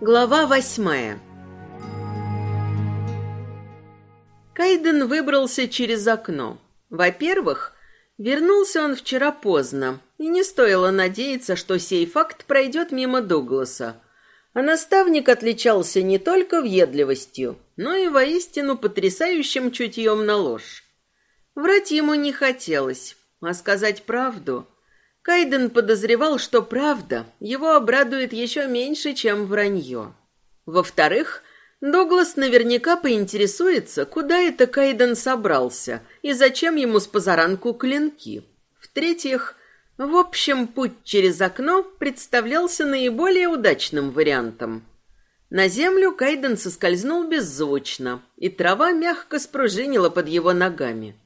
Глава восьмая Кайден выбрался через окно. Во-первых, вернулся он вчера поздно, и не стоило надеяться, что сей факт пройдет мимо Дугласа. А наставник отличался не только въедливостью, но и воистину потрясающим чутьем на ложь. Врать ему не хотелось, а сказать правду. Кайден подозревал, что правда его обрадует еще меньше, чем вранье. Во-вторых, Доглас наверняка поинтересуется, куда это Кайден собрался и зачем ему с позаранку клинки. В-третьих, в общем, путь через окно представлялся наиболее удачным вариантом. На землю Кайден соскользнул беззвучно, и трава мягко спружинила под его ногами.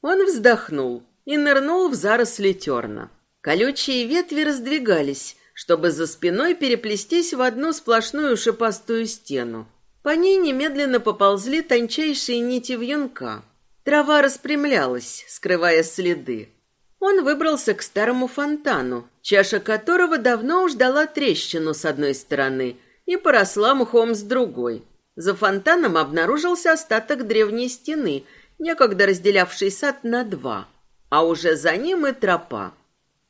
Он вздохнул и нырнул в заросли терна. Колючие ветви раздвигались, чтобы за спиной переплестись в одну сплошную шипастую стену. По ней немедленно поползли тончайшие нити вьюнка. Трава распрямлялась, скрывая следы. Он выбрался к старому фонтану, чаша которого давно уж дала трещину с одной стороны и поросла мхом с другой. За фонтаном обнаружился остаток древней стены, некогда разделявший сад на два, а уже за ним и тропа.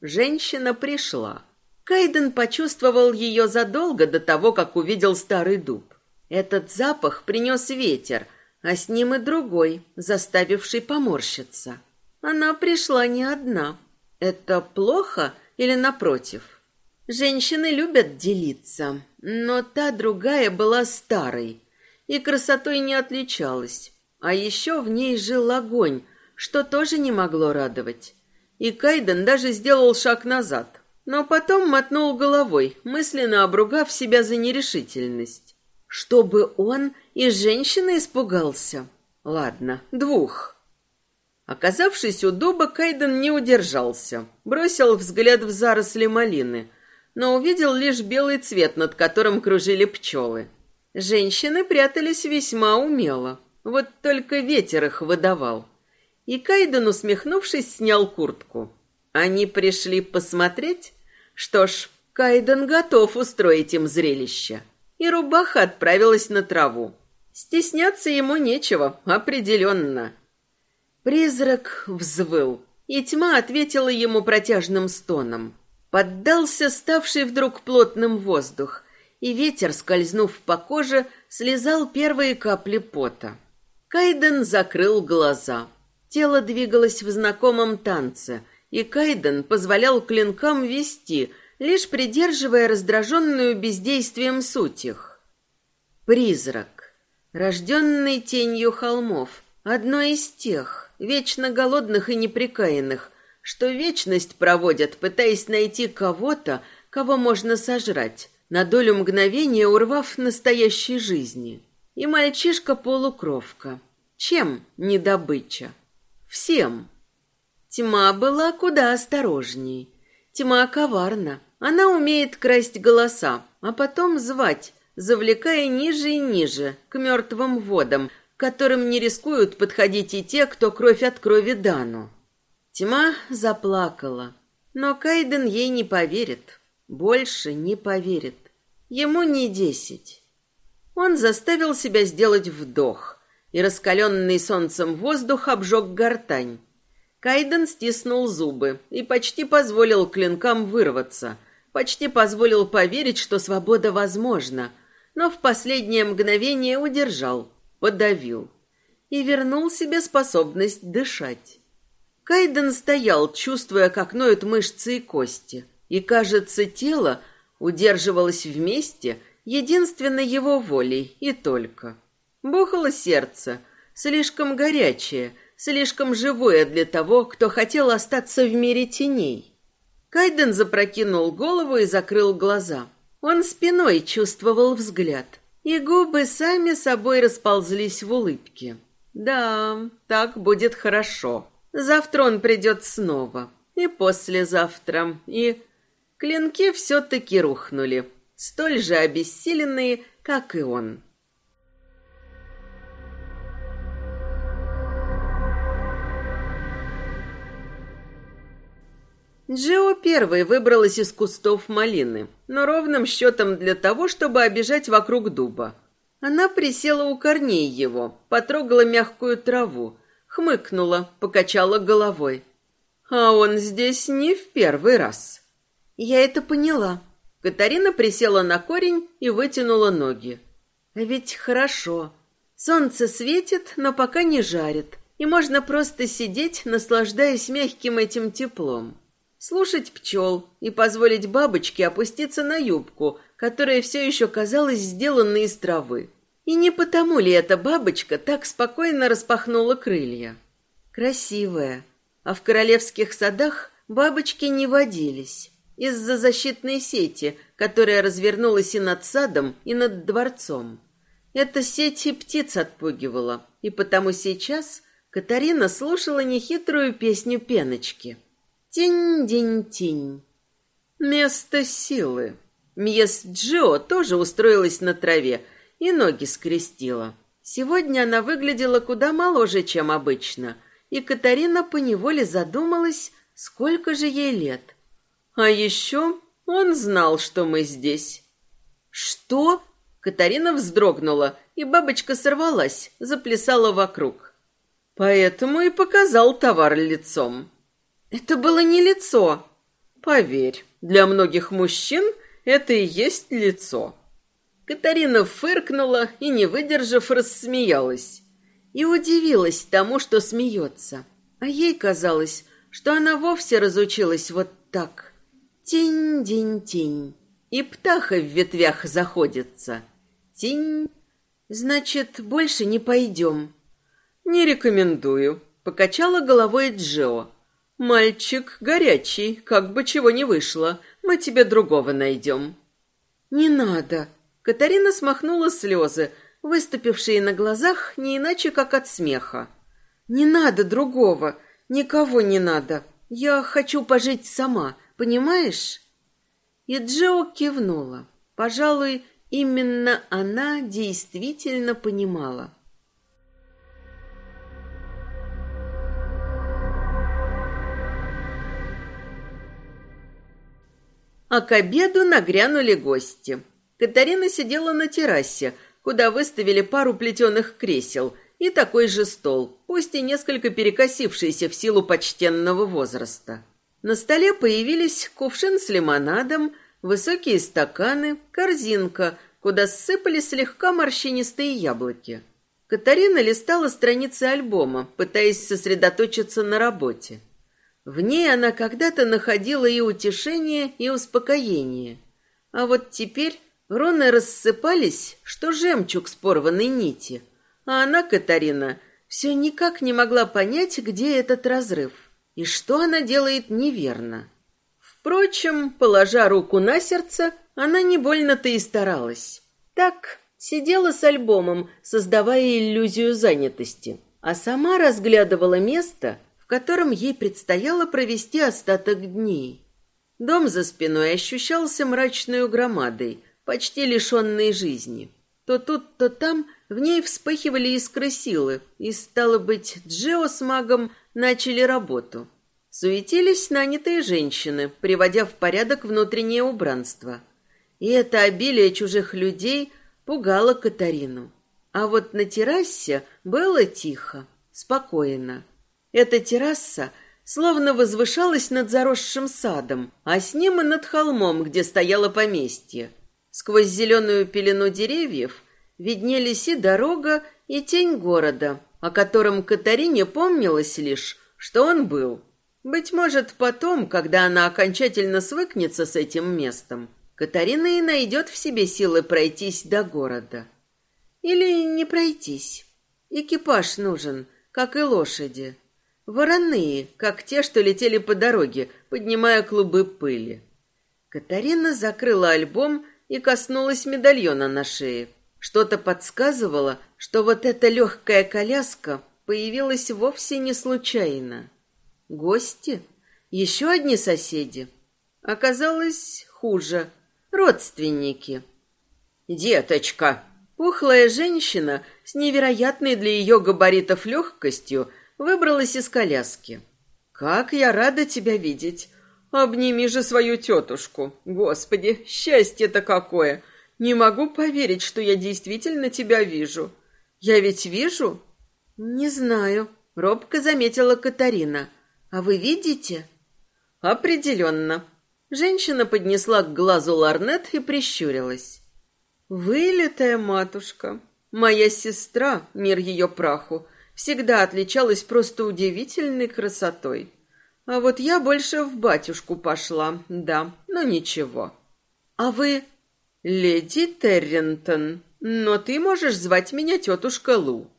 Женщина пришла. Кайден почувствовал ее задолго до того, как увидел старый дуб. Этот запах принес ветер, а с ним и другой, заставивший поморщиться. Она пришла не одна. Это плохо или напротив? Женщины любят делиться, но та другая была старой и красотой не отличалась. А еще в ней жил огонь, что тоже не могло радовать. И Кайден даже сделал шаг назад, но потом мотнул головой, мысленно обругав себя за нерешительность. Чтобы он и женщины испугался. Ладно, двух. Оказавшись у дуба, Кайден не удержался. Бросил взгляд в заросли малины, но увидел лишь белый цвет, над которым кружили пчелы. Женщины прятались весьма умело. Вот только ветер их выдавал. И Кайден, усмехнувшись, снял куртку. Они пришли посмотреть? Что ж, Кайден готов устроить им зрелище и рубаха отправилась на траву. Стесняться ему нечего, определенно. Призрак взвыл, и тьма ответила ему протяжным стоном. Поддался ставший вдруг плотным воздух, и ветер, скользнув по коже, слезал первые капли пота. Кайден закрыл глаза. Тело двигалось в знакомом танце, и Кайден позволял клинкам вести, лишь придерживая раздраженную бездействием суть их. Призрак, рожденный тенью холмов, одно из тех, вечно голодных и неприкаянных, что вечность проводят, пытаясь найти кого-то, кого можно сожрать, на долю мгновения урвав настоящей жизни. И мальчишка-полукровка. Чем не добыча? Всем. Тьма была куда осторожней. Тьма коварна. Она умеет красть голоса, а потом звать, завлекая ниже и ниже, к мертвым водам, которым не рискуют подходить и те, кто кровь от крови дану. Тьма заплакала, но Кайден ей не поверит, больше не поверит. Ему не десять. Он заставил себя сделать вдох, и раскаленный солнцем воздух обжег гортань. Кайден стиснул зубы и почти позволил клинкам вырваться – почти позволил поверить, что свобода возможна, но в последнее мгновение удержал, подавил и вернул себе способность дышать. Кайден стоял, чувствуя, как ноют мышцы и кости, и, кажется, тело удерживалось вместе единственно его волей и только. Бухало сердце, слишком горячее, слишком живое для того, кто хотел остаться в мире теней. Кайден запрокинул голову и закрыл глаза. Он спиной чувствовал взгляд, и губы сами собой расползлись в улыбке. Да, так будет хорошо. Завтра он придет снова. И послезавтра. И клинки все-таки рухнули. Столь же обессиленные, как и он. Джио первой выбралась из кустов малины, но ровным счетом для того, чтобы обижать вокруг дуба. Она присела у корней его, потрогала мягкую траву, хмыкнула, покачала головой. А он здесь не в первый раз. Я это поняла. Катарина присела на корень и вытянула ноги. А ведь хорошо. Солнце светит, но пока не жарит, и можно просто сидеть, наслаждаясь мягким этим теплом слушать пчел и позволить бабочке опуститься на юбку, которая все еще казалась сделанной из травы. И не потому ли эта бабочка так спокойно распахнула крылья? Красивая. А в королевских садах бабочки не водились из-за защитной сети, которая развернулась и над садом, и над дворцом. Эта сеть и птиц отпугивала, и потому сейчас Катарина слушала нехитрую песню пеночки — Тинь-динь-тинь. Место силы. Мьес Джио тоже устроилась на траве и ноги скрестила. Сегодня она выглядела куда моложе, чем обычно, и Катарина поневоле задумалась, сколько же ей лет. А еще он знал, что мы здесь. «Что?» Катарина вздрогнула, и бабочка сорвалась, заплясала вокруг. Поэтому и показал товар лицом. Это было не лицо. Поверь, для многих мужчин это и есть лицо. Катарина фыркнула и, не выдержав, рассмеялась. И удивилась тому, что смеется. А ей казалось, что она вовсе разучилась вот так. Тень-день-тень. И птаха в ветвях заходится. Тень. Значит, больше не пойдем. Не рекомендую. Покачала головой Джо. «Мальчик горячий, как бы чего не вышло. Мы тебе другого найдем». «Не надо». Катарина смахнула слезы, выступившие на глазах не иначе, как от смеха. «Не надо другого, никого не надо. Я хочу пожить сама, понимаешь?» И Джо кивнула. Пожалуй, именно она действительно понимала. А к обеду нагрянули гости. Катарина сидела на террасе, куда выставили пару плетеных кресел и такой же стол, пусть и несколько перекосившийся в силу почтенного возраста. На столе появились кувшин с лимонадом, высокие стаканы, корзинка, куда ссыпали слегка морщинистые яблоки. Катарина листала страницы альбома, пытаясь сосредоточиться на работе. В ней она когда-то находила и утешение, и успокоение. А вот теперь руны рассыпались, что жемчуг с порванной нити. А она, Катарина, все никак не могла понять, где этот разрыв и что она делает неверно. Впрочем, положа руку на сердце, она не больно-то и старалась. Так, сидела с альбомом, создавая иллюзию занятости, а сама разглядывала место, котором ей предстояло провести остаток дней. Дом за спиной ощущался мрачной громадой, почти лишенной жизни. То тут, то там в ней вспыхивали искры силы, и, стало быть, Джио с магом начали работу. Суетились нанятые женщины, приводя в порядок внутреннее убранство. И это обилие чужих людей пугало Катарину. А вот на террасе было тихо, спокойно. Эта терраса словно возвышалась над заросшим садом, а с ним и над холмом, где стояло поместье. Сквозь зеленую пелену деревьев виднелись и дорога, и тень города, о котором Катарине помнилось лишь, что он был. Быть может, потом, когда она окончательно свыкнется с этим местом, Катарина и найдет в себе силы пройтись до города. Или не пройтись. Экипаж нужен, как и лошади. Вороные, как те, что летели по дороге, поднимая клубы пыли. Катарина закрыла альбом и коснулась медальона на шее. Что-то подсказывало, что вот эта легкая коляска появилась вовсе не случайно. Гости? Еще одни соседи? Оказалось, хуже. Родственники. «Деточка!» Пухлая женщина с невероятной для ее габаритов легкостью – выбралась из коляски. «Как я рада тебя видеть! Обними же свою тетушку. Господи, счастье-то какое! Не могу поверить, что я действительно тебя вижу. Я ведь вижу? Не знаю, робко заметила Катарина. А вы видите? Определенно. Женщина поднесла к глазу ларнет и прищурилась. Вылитая матушка. Моя сестра, мир ее праху, всегда отличалась просто удивительной красотой. А вот я больше в батюшку пошла, да, но ничего. А вы... Леди Террентон, но ты можешь звать меня тетушка Лу.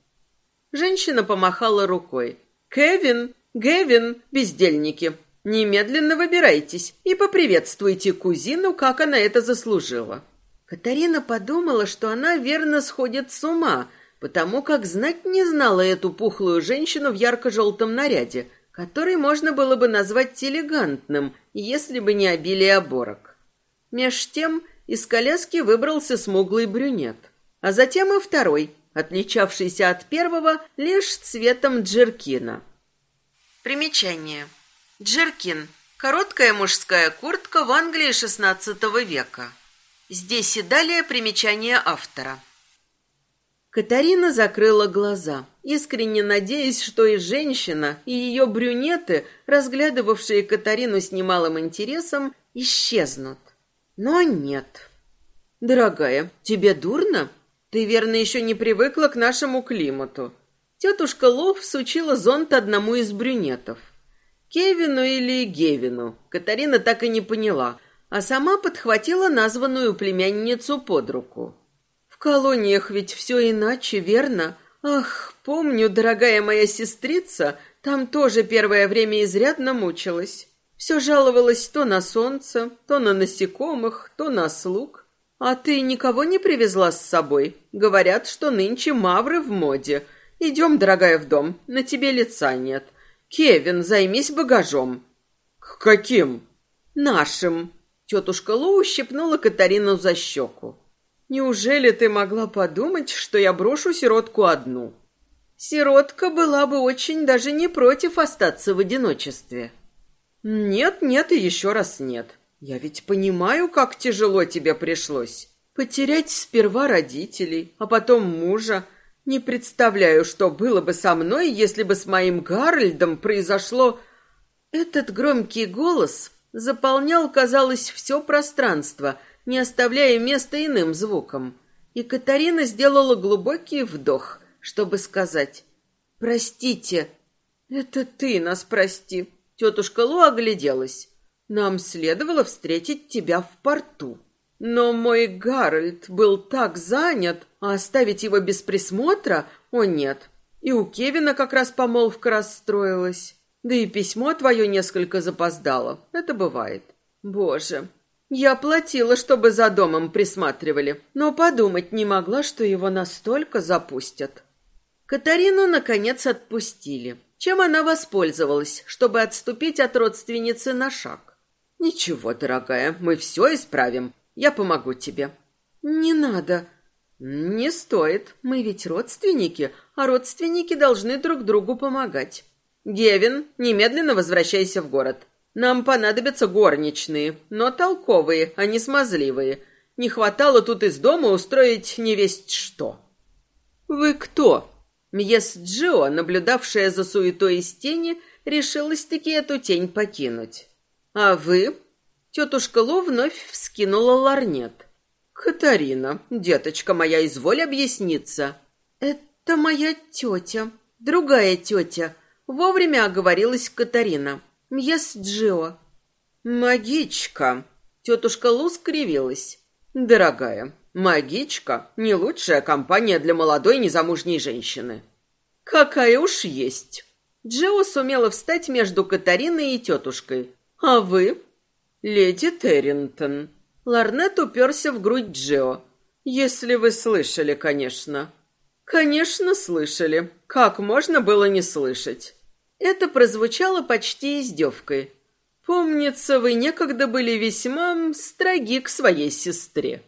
Женщина помахала рукой. Кевин, Гевин, бездельники, немедленно выбирайтесь и поприветствуйте кузину, как она это заслужила. Катарина подумала, что она верно сходит с ума, потому как знать не знала эту пухлую женщину в ярко-желтом наряде, который можно было бы назвать элегантным, если бы не обилие оборок. Меж тем из коляски выбрался смуглый брюнет, а затем и второй, отличавшийся от первого лишь цветом джеркина. Примечание. Джеркин – короткая мужская куртка в Англии XVI века. Здесь и далее примечание автора. Катарина закрыла глаза, искренне надеясь, что и женщина, и ее брюнеты, разглядывавшие Катарину с немалым интересом, исчезнут. Но нет. «Дорогая, тебе дурно? Ты, верно, еще не привыкла к нашему климату». Тетушка Лов всучила зонт одному из брюнетов. Кевину или Гевину, Катарина так и не поняла, а сама подхватила названную племянницу под руку колониях ведь все иначе, верно? Ах, помню, дорогая моя сестрица, там тоже первое время изрядно мучилась. Все жаловалась то на солнце, то на насекомых, то на слуг. А ты никого не привезла с собой? Говорят, что нынче мавры в моде. Идем, дорогая, в дом, на тебе лица нет. Кевин, займись багажом. К каким? Нашим. Тетушка Лу ущипнула Катарину за щеку. Неужели ты могла подумать, что я брошу сиротку одну? Сиротка была бы очень даже не против остаться в одиночестве. Нет, нет и еще раз нет. Я ведь понимаю, как тяжело тебе пришлось. Потерять сперва родителей, а потом мужа. Не представляю, что было бы со мной, если бы с моим Гарольдом произошло... Этот громкий голос заполнял, казалось, все пространство — не оставляя места иным звукам. И Катарина сделала глубокий вдох, чтобы сказать «Простите». «Это ты нас прости». Тетушка Лу огляделась. «Нам следовало встретить тебя в порту». Но мой Гарольд был так занят, а оставить его без присмотра, о нет. И у Кевина как раз помолвка расстроилась. Да и письмо твое несколько запоздало. Это бывает. Боже, я платила, чтобы за домом присматривали, но подумать не могла, что его настолько запустят. Катарину, наконец, отпустили. Чем она воспользовалась, чтобы отступить от родственницы на шаг? «Ничего, дорогая, мы все исправим. Я помогу тебе». «Не надо». «Не стоит. Мы ведь родственники, а родственники должны друг другу помогать». «Гевин, немедленно возвращайся в город. Нам понадобятся горничные, но толковые, а не смазливые. Не хватало тут из дома устроить невесть что. Вы кто? Мьес Джио, наблюдавшая за суетой из тени, решилась-таки эту тень покинуть. А вы? Тетушка Лу вновь вскинула ларнет. Катарина, деточка моя, изволь объясниться. Это моя тетя, другая тетя. Вовремя оговорилась Катарина. Мьес Джио. Магичка. Тетушка Лу скривилась. Дорогая, магичка — не лучшая компания для молодой незамужней женщины. Какая уж есть. Джио сумела встать между Катариной и тетушкой. А вы? Леди Терринтон. Ларнет уперся в грудь Джио. Если вы слышали, конечно. Конечно, слышали. Как можно было не слышать? Это прозвучало почти издевкой. «Помнится, вы некогда были весьма строги к своей сестре».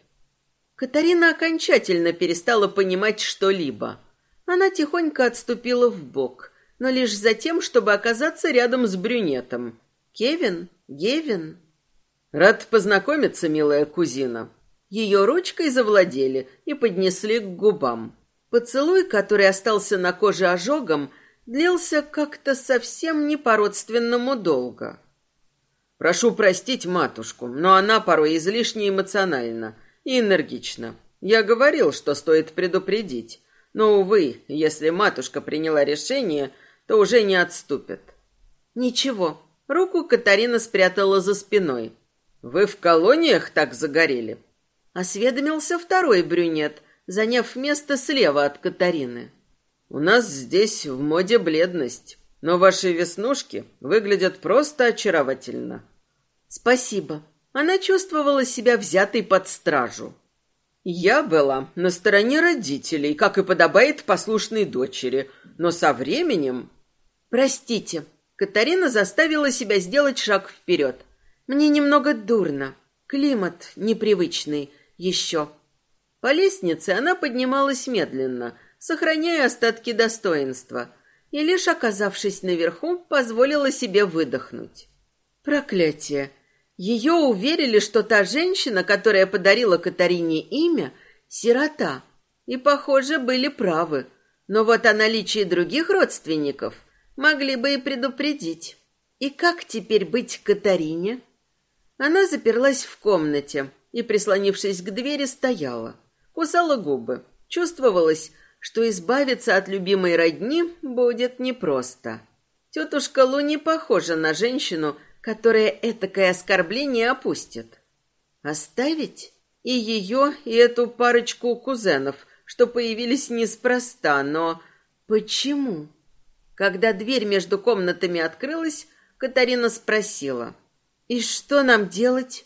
Катарина окончательно перестала понимать что-либо. Она тихонько отступила в бок, но лишь за тем, чтобы оказаться рядом с брюнетом. Кевин? Гевин? Рад познакомиться, милая кузина. Ее ручкой завладели и поднесли к губам. Поцелуй, который остался на коже ожогом, длился как-то совсем не по-родственному долго. Прошу простить матушку, но она порой излишне эмоциональна и энергична. Я говорил, что стоит предупредить. Но, увы, если матушка приняла решение, то уже не отступит. Ничего. Руку Катарина спрятала за спиной. Вы в колониях так загорели? Осведомился второй брюнет, заняв место слева от Катарины. У нас здесь в моде бледность, но ваши веснушки выглядят просто очаровательно. Спасибо. Она чувствовала себя взятой под стражу. Я была на стороне родителей, как и подобает послушной дочери, но со временем... Простите, Катарина заставила себя сделать шаг вперед. Мне немного дурно. Климат непривычный еще. По лестнице она поднималась медленно, сохраняя остатки достоинства, и лишь оказавшись наверху, позволила себе выдохнуть. Проклятие! Ее уверили, что та женщина, которая подарила Катарине имя, сирота. И, похоже, были правы. Но вот о наличии других родственников могли бы и предупредить. И как теперь быть Катарине? Она заперлась в комнате и, прислонившись к двери, стояла. Кусала губы. Чувствовалось, что избавиться от любимой родни будет непросто. Тетушка Лу не похожа на женщину, которая этакое оскорбление опустит. Оставить и ее, и эту парочку кузенов, что появились неспроста, но почему? Когда дверь между комнатами открылась, Катарина спросила, «И что нам делать?»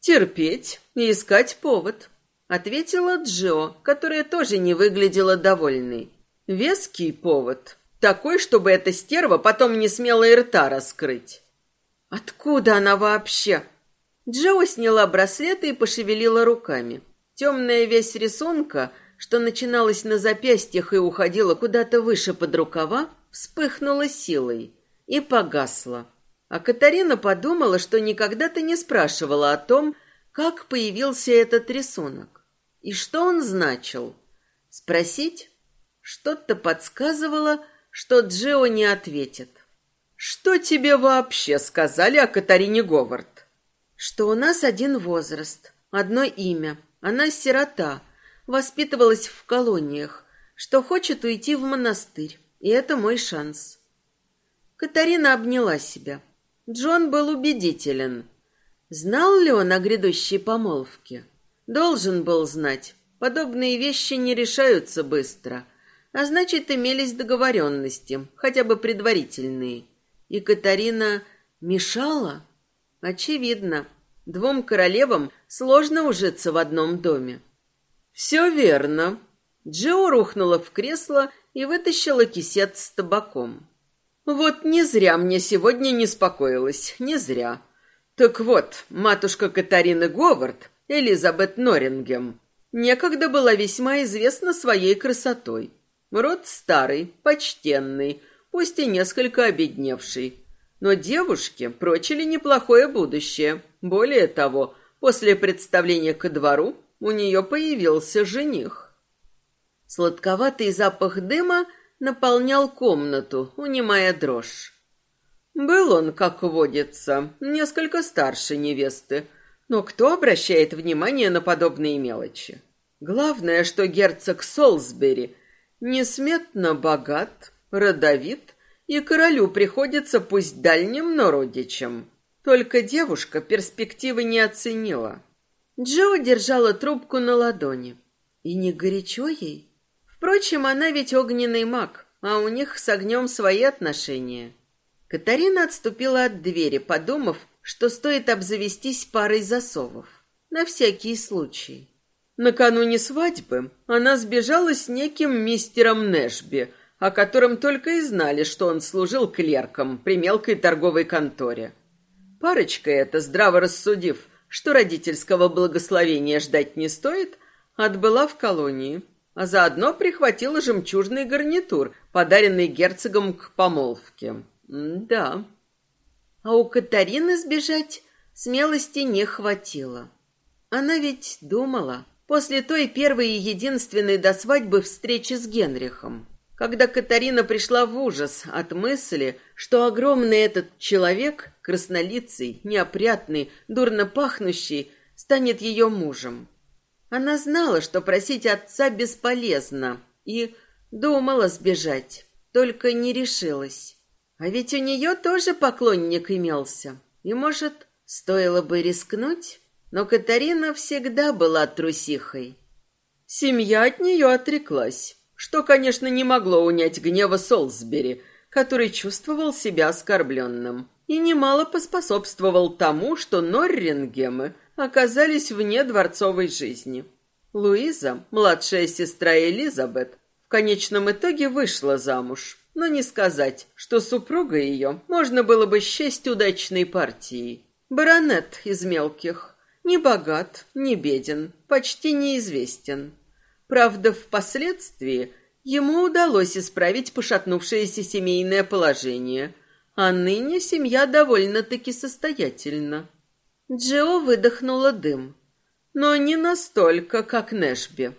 «Терпеть и искать повод», — ответила Джо, которая тоже не выглядела довольной. «Веский повод, такой, чтобы эта стерва потом не смела и рта раскрыть». Откуда она вообще? Джо сняла браслеты и пошевелила руками. Темная весь рисунка, что начиналась на запястьях и уходила куда-то выше под рукава, вспыхнула силой и погасла. А Катарина подумала, что никогда-то не спрашивала о том, как появился этот рисунок и что он значил. Спросить? Что-то подсказывало, что Джио не ответит. Что тебе вообще сказали о Катарине Говард? Что у нас один возраст, одно имя. Она сирота, воспитывалась в колониях, что хочет уйти в монастырь, и это мой шанс. Катарина обняла себя. Джон был убедителен. Знал ли он о грядущей помолвке? Должен был знать. Подобные вещи не решаются быстро, а значит, имелись договоренности, хотя бы предварительные. И Катарина мешала? Очевидно, двум королевам сложно ужиться в одном доме. Все верно. Джо рухнула в кресло и вытащила кисет с табаком. Вот не зря мне сегодня не спокоилась, не зря. Так вот, матушка Катарины Говард, Элизабет Норрингем, некогда была весьма известна своей красотой. Род старый, почтенный, пусть и несколько обедневший. Но девушке прочили неплохое будущее. Более того, после представления ко двору у нее появился жених. Сладковатый запах дыма наполнял комнату, унимая дрожь. Был он, как водится, несколько старше невесты, но кто обращает внимание на подобные мелочи? Главное, что герцог Солсбери несметно богат, родовит, и королю приходится пусть дальним, но родичам. Только девушка перспективы не оценила. Джо держала трубку на ладони. И не горячо ей? Впрочем, она ведь огненный маг, а у них с огнем свои отношения. Катарина отступила от двери, подумав, что стоит обзавестись парой засовов. На всякий случай. Накануне свадьбы она сбежала с неким мистером Нэшби – о котором только и знали, что он служил клерком при мелкой торговой конторе. Парочка эта, здраво рассудив, что родительского благословения ждать не стоит, отбыла в колонии, а заодно прихватила жемчужный гарнитур, подаренный герцогом к помолвке. М да. А у Катарины сбежать смелости не хватило. Она ведь думала, после той первой и единственной до свадьбы встречи с Генрихом, когда Катарина пришла в ужас от мысли, что огромный этот человек, краснолицый, неопрятный, дурно пахнущий, станет ее мужем. Она знала, что просить отца бесполезно, и думала сбежать, только не решилась. А ведь у нее тоже поклонник имелся, и, может, стоило бы рискнуть? Но Катарина всегда была трусихой. Семья от нее отреклась, что, конечно, не могло унять гнева Солсбери, который чувствовал себя оскорбленным, и немало поспособствовал тому, что Норрингемы оказались вне дворцовой жизни. Луиза, младшая сестра Элизабет, в конечном итоге вышла замуж, но не сказать, что супруга ее можно было бы счесть удачной партией. Баронет из мелких, не богат, не беден, почти неизвестен. Правда, впоследствии ему удалось исправить пошатнувшееся семейное положение, а ныне семья довольно-таки состоятельна. Джо выдохнула дым, но не настолько, как Нэшби.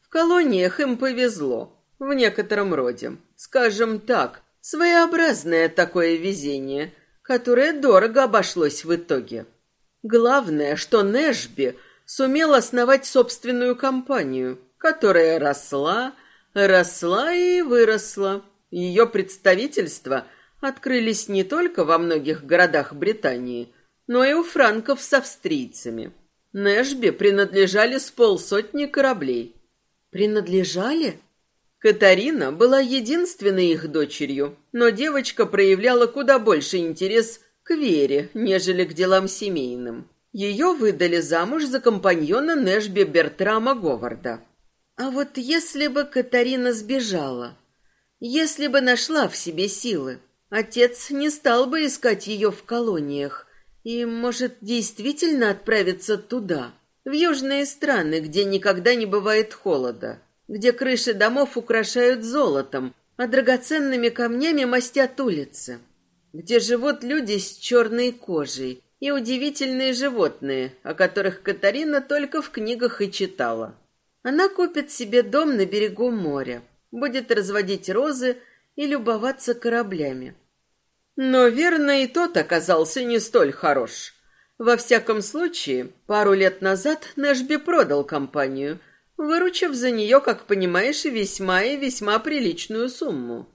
В колониях им повезло, в некотором роде. Скажем так, своеобразное такое везение, которое дорого обошлось в итоге. Главное, что Нэшби сумел основать собственную компанию, которая росла, росла и выросла. Ее представительства открылись не только во многих городах Британии, но и у франков с австрийцами. Нэшби принадлежали с полсотни кораблей. Принадлежали? Катарина была единственной их дочерью, но девочка проявляла куда больше интерес к вере, нежели к делам семейным. Ее выдали замуж за компаньона Нэшби Бертрама Говарда. А вот если бы Катарина сбежала, если бы нашла в себе силы, отец не стал бы искать ее в колониях и, может, действительно отправиться туда, в южные страны, где никогда не бывает холода, где крыши домов украшают золотом, а драгоценными камнями мастят улицы где живут люди с черной кожей и удивительные животные, о которых Катарина только в книгах и читала. Она купит себе дом на берегу моря, будет разводить розы и любоваться кораблями. Но верно и тот оказался не столь хорош. Во всяком случае, пару лет назад Нэшби продал компанию, выручив за нее, как понимаешь, весьма и весьма приличную сумму.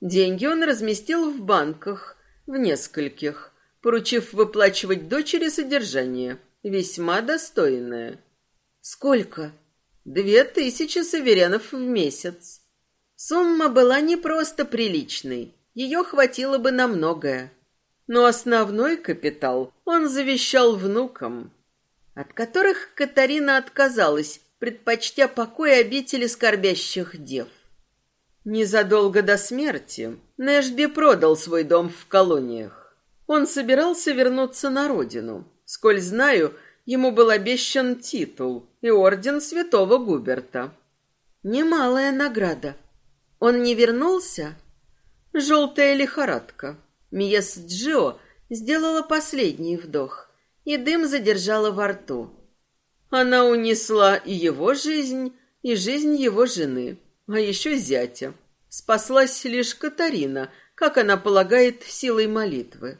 Деньги он разместил в банках, в нескольких, поручив выплачивать дочери содержание, весьма достойное. Сколько? Две тысячи саверенов в месяц. Сумма была не просто приличной, ее хватило бы на многое. Но основной капитал он завещал внукам, от которых Катарина отказалась, предпочтя покой обители скорбящих дев. Незадолго до смерти Нэшби продал свой дом в колониях. Он собирался вернуться на родину. Сколь знаю, ему был обещан титул и орден святого Губерта. Немалая награда. Он не вернулся? Желтая лихорадка. Миес Джио сделала последний вдох, и дым задержала во рту. Она унесла и его жизнь, и жизнь его жены а еще зятя. Спаслась лишь Катарина, как она полагает, силой молитвы.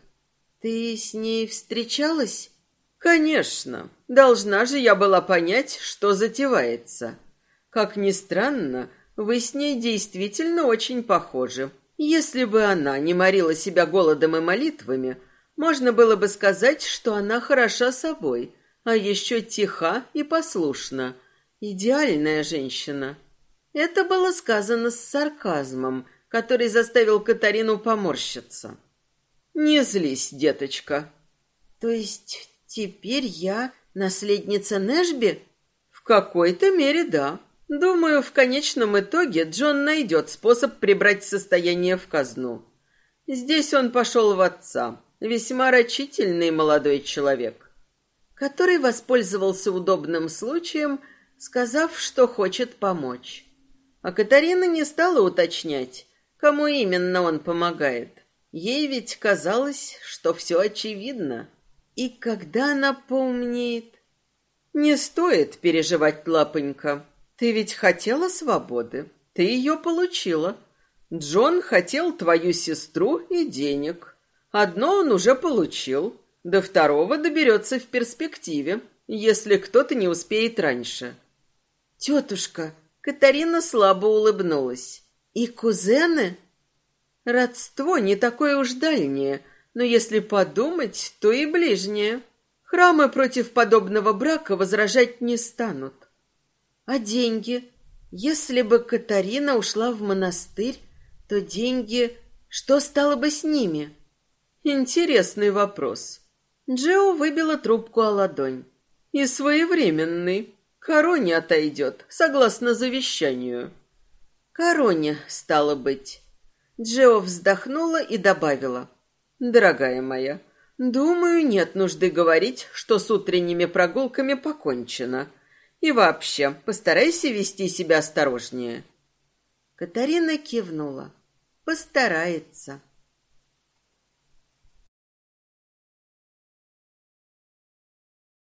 Ты с ней встречалась? Конечно. Должна же я была понять, что затевается. Как ни странно, вы с ней действительно очень похожи. Если бы она не морила себя голодом и молитвами, можно было бы сказать, что она хороша собой, а еще тиха и послушна. Идеальная женщина. Это было сказано с сарказмом, который заставил Катарину поморщиться. «Не злись, деточка». «То есть теперь я наследница Нэшби?» «В какой-то мере да. Думаю, в конечном итоге Джон найдет способ прибрать состояние в казну. Здесь он пошел в отца, весьма рачительный молодой человек, который воспользовался удобным случаем, сказав, что хочет помочь. А Катарина не стала уточнять, кому именно он помогает. Ей ведь казалось, что все очевидно. И когда она поумнеет... Не стоит переживать, лапонька. Ты ведь хотела свободы. Ты ее получила. Джон хотел твою сестру и денег. Одно он уже получил. До второго доберется в перспективе, если кто-то не успеет раньше. Тетушка, Катарина слабо улыбнулась. И кузены? Родство не такое уж дальнее, но если подумать, то и ближнее. Храмы против подобного брака возражать не станут. А деньги? Если бы Катарина ушла в монастырь, то деньги... Что стало бы с ними? Интересный вопрос. Джо выбила трубку о ладонь. И своевременный. Короне отойдет, согласно завещанию. Короне, стало быть. Джо вздохнула и добавила. Дорогая моя, думаю, нет нужды говорить, что с утренними прогулками покончено. И вообще, постарайся вести себя осторожнее. Катарина кивнула. Постарается.